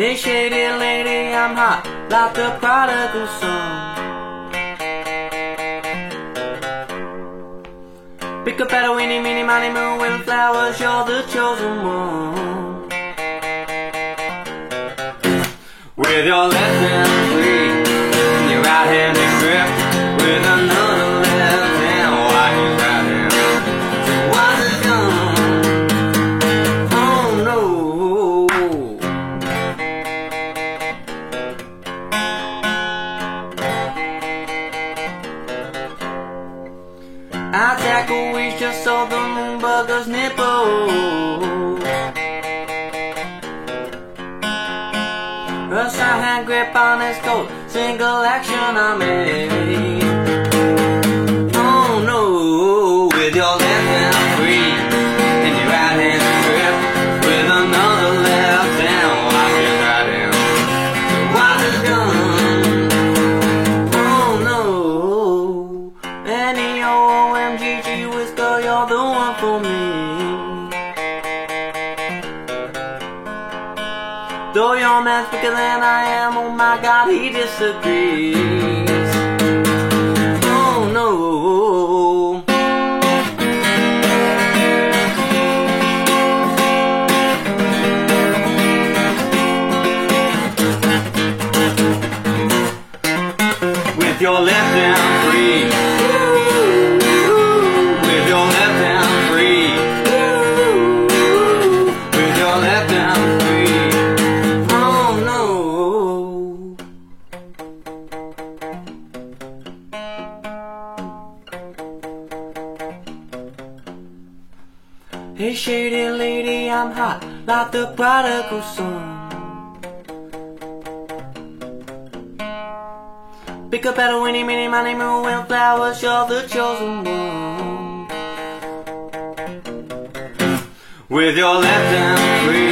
Hey, shady lady, I'm hot like the prodigal son. Pick up at a weenie, meenie, miny, moon, with flowers, you're the chosen one. With your left hand I tackle we just saw the moon bugger's nipple. First I hand grip on his coat, single action I made. OMGG whisker, you're the one for me. Though your man's bigger than I am, oh my god, he disagrees. Oh no. With your left hand free. Hey shady lady, I'm hot like the prodigal son. Pick up at a winnie, mini, money, moon, with flowers, you're the chosen one. With your left hand free.